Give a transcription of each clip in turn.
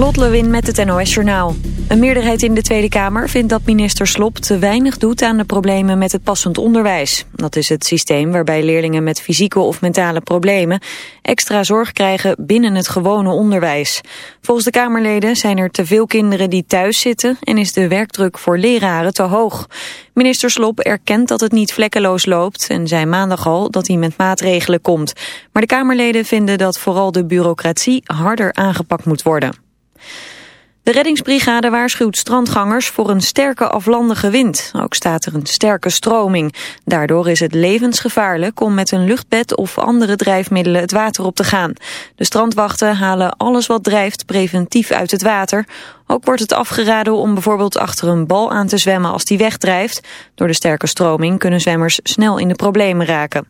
Lot Lewin met het NOS Journaal. Een meerderheid in de Tweede Kamer vindt dat minister Slop te weinig doet aan de problemen met het passend onderwijs. Dat is het systeem waarbij leerlingen met fysieke of mentale problemen extra zorg krijgen binnen het gewone onderwijs. Volgens de Kamerleden zijn er te veel kinderen die thuis zitten en is de werkdruk voor leraren te hoog. Minister Slop erkent dat het niet vlekkeloos loopt en zei maandag al dat hij met maatregelen komt. Maar de Kamerleden vinden dat vooral de bureaucratie harder aangepakt moet worden. De reddingsbrigade waarschuwt strandgangers voor een sterke aflandige wind. Ook staat er een sterke stroming. Daardoor is het levensgevaarlijk om met een luchtbed of andere drijfmiddelen het water op te gaan. De strandwachten halen alles wat drijft preventief uit het water. Ook wordt het afgeraden om bijvoorbeeld achter een bal aan te zwemmen als die wegdrijft. Door de sterke stroming kunnen zwemmers snel in de problemen raken.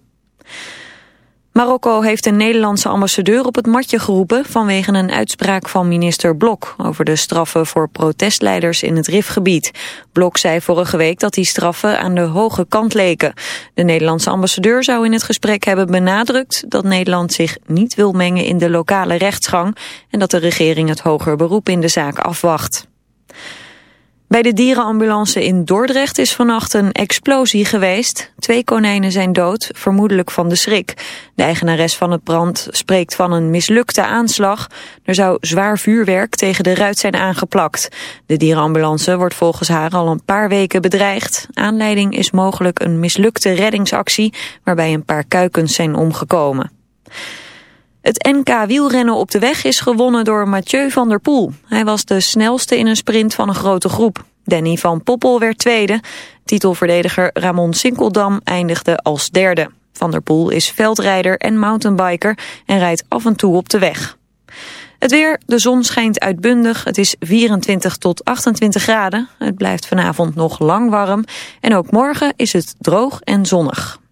Marokko heeft een Nederlandse ambassadeur op het matje geroepen vanwege een uitspraak van minister Blok over de straffen voor protestleiders in het Rifgebied. Blok zei vorige week dat die straffen aan de hoge kant leken. De Nederlandse ambassadeur zou in het gesprek hebben benadrukt dat Nederland zich niet wil mengen in de lokale rechtsgang en dat de regering het hoger beroep in de zaak afwacht. Bij de dierenambulance in Dordrecht is vannacht een explosie geweest. Twee konijnen zijn dood, vermoedelijk van de schrik. De eigenares van het brand spreekt van een mislukte aanslag. Er zou zwaar vuurwerk tegen de ruit zijn aangeplakt. De dierenambulance wordt volgens haar al een paar weken bedreigd. Aanleiding is mogelijk een mislukte reddingsactie... waarbij een paar kuikens zijn omgekomen. Het NK wielrennen op de weg is gewonnen door Mathieu van der Poel. Hij was de snelste in een sprint van een grote groep. Danny van Poppel werd tweede. Titelverdediger Ramon Sinkeldam eindigde als derde. Van der Poel is veldrijder en mountainbiker en rijdt af en toe op de weg. Het weer, de zon schijnt uitbundig. Het is 24 tot 28 graden. Het blijft vanavond nog lang warm. En ook morgen is het droog en zonnig.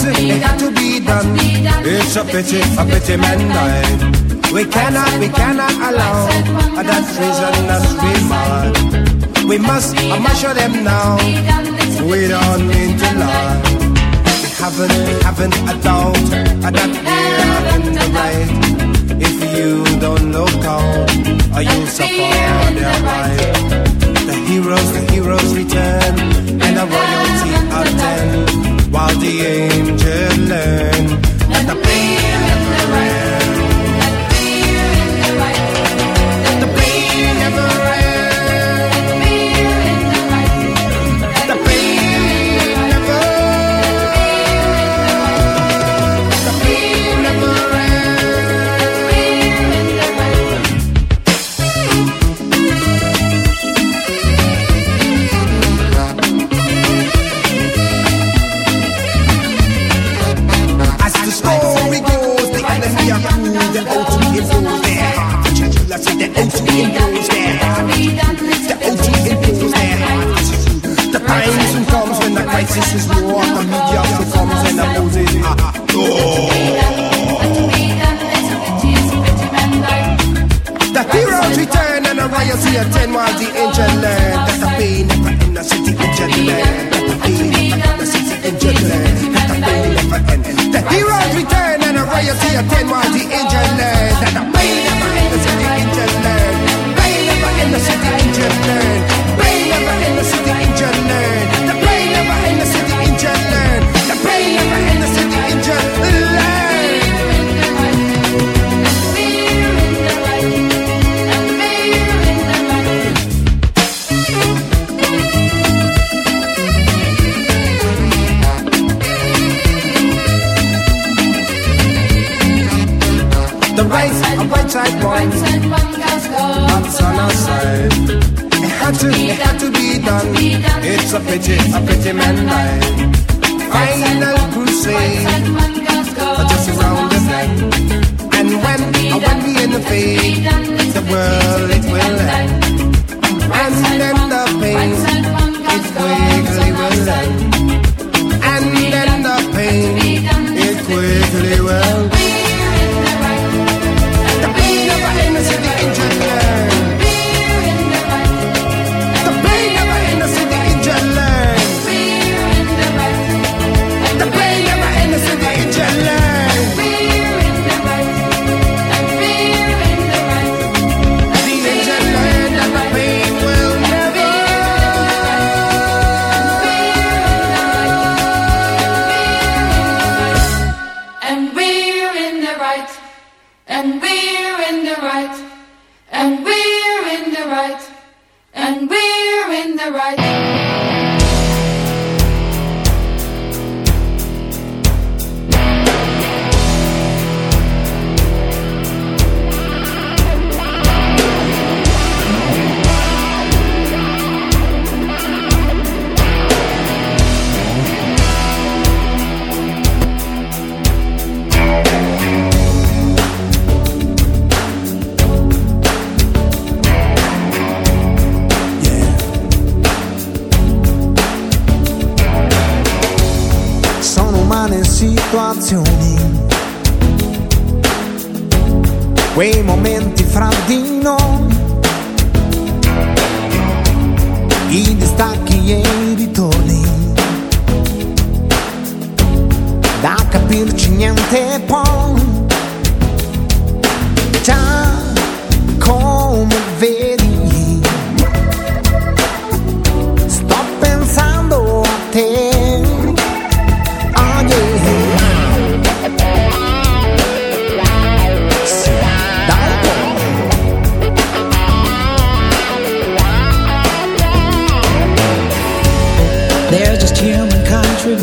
It had to, it had to be done. It's a pity, a pity man died. We cannot, we cannot allow that treason us we mad. We must, I must show them now. We don't mean to lie. We haven't, we haven't a doubt that we're in the right. If you don't look out, or you'll suffer their right. The heroes, the heroes return, and the royalty attend, the angel and, and the prayer. The. The comes when the crisis is. The media the heroes return and the royalty attend while the angel learn the never end. The city learn that the never end. The city the pain never. The heroes return and the attend while the that the pain you learn It's a pity man died. Final crusade, just around the bend. And when, and when we in the fade, the world it will end. And then the pain, it quickly will end. And then the pain, it quickly will. The sono umane situazioni, quei momenti fra di noi, i distacchi e i ritorni, da capirci niente poi, già come vedi, sto pensando a te.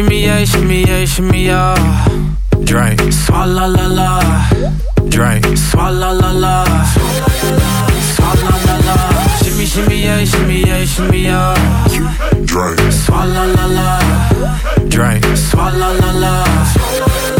Shimmy, yeah, shimmy, yeah, shimmy, yeah. Drink, swalla la la. Drink, swalla la la. Swalla la la. Shimmy, shimmy, yeah, shimmy, yeah, shimmy, yeah. Drink, swalla la la. Drink, swalla la la.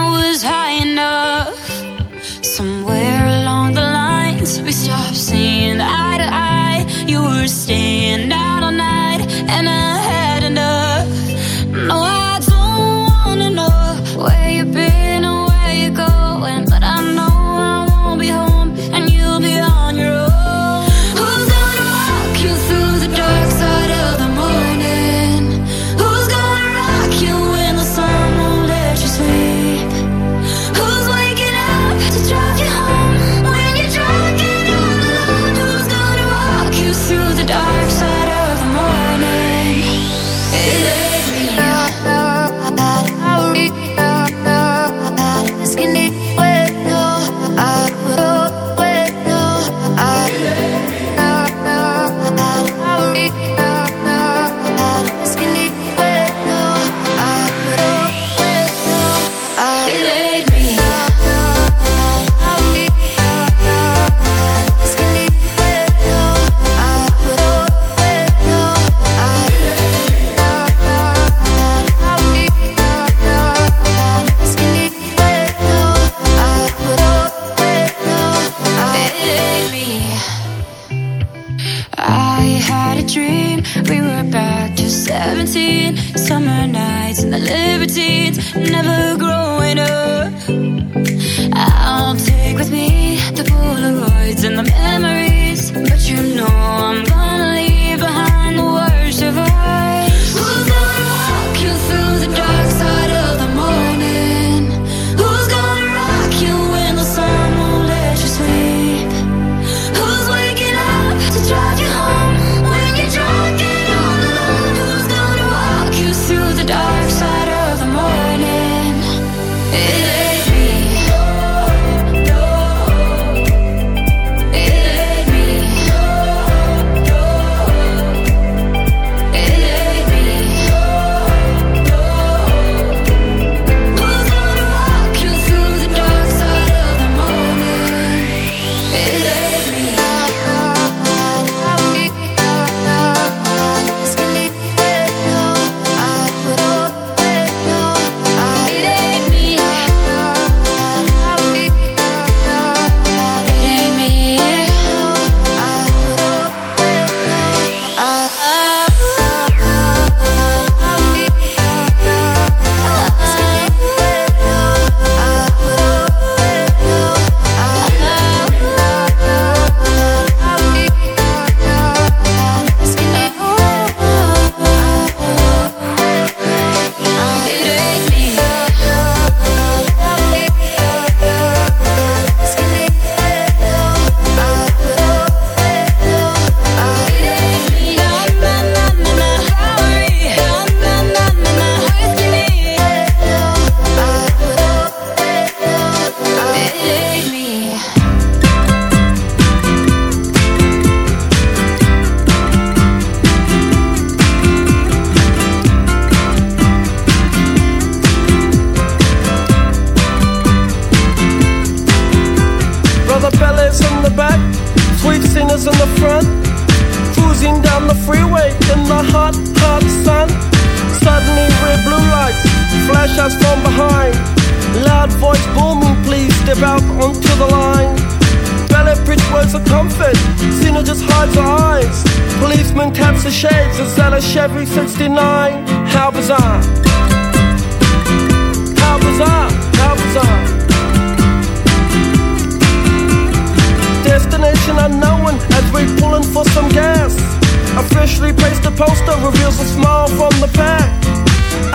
the pack.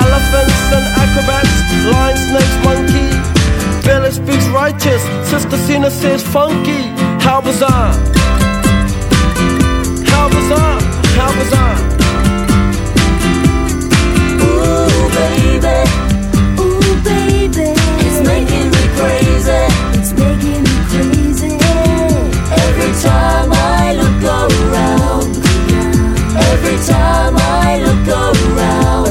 Elephants and acrobats, lion, snakes, monkey. Billy speaks righteous, Sister Cena says funky. How bizarre! How bizarre! How bizarre! Ooh, baby. Ooh, baby. It's making me crazy. It's making me crazy. Every time I look around. Every time.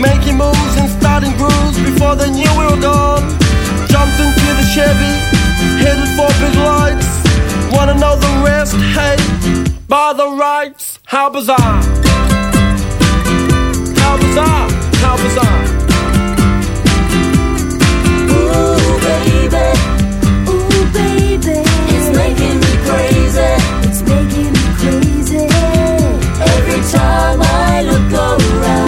Making moves and starting grooves before they knew we were gone. Jumped into the Chevy, headed for big lights. Wanna know the rest? Hey, by the rights, how bizarre! How bizarre! How bizarre! Ooh, baby. Ooh, baby. It's making me crazy. It's making me crazy. Every time I look around.